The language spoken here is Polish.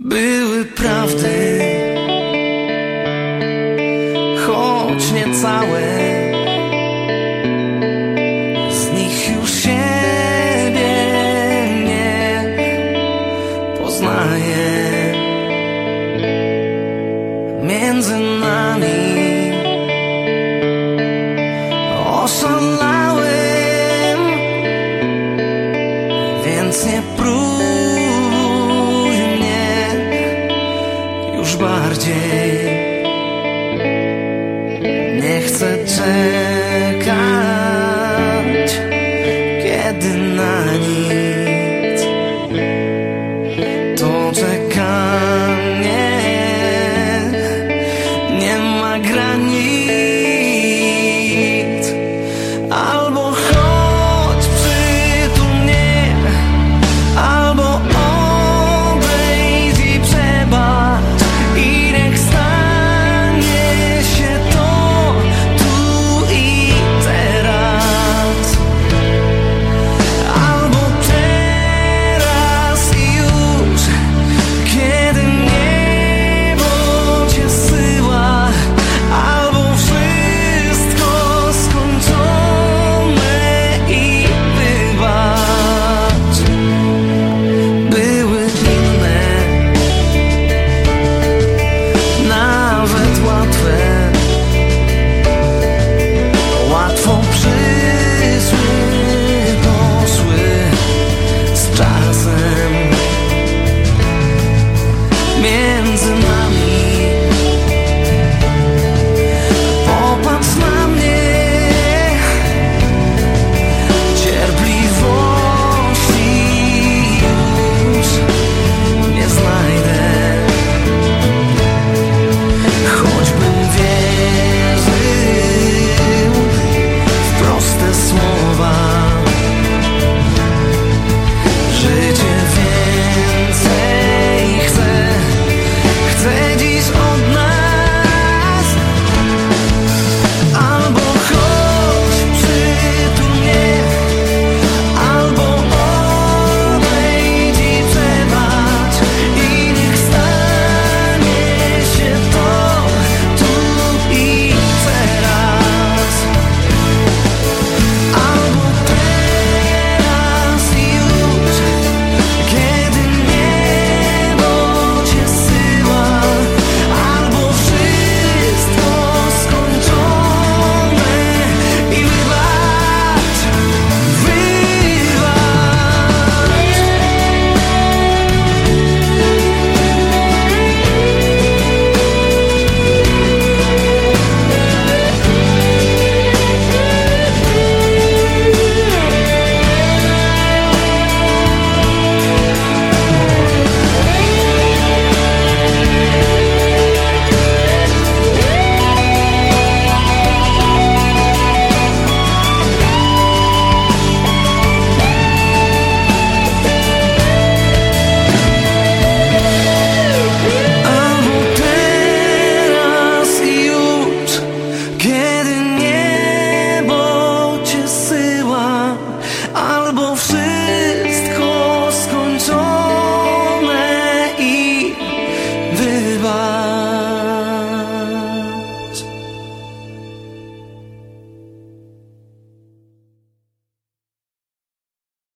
Były prawdy, choć niecałe, z nich już siebie nie poznaję. Między nami oszalałem, więc nie próbuję. 界。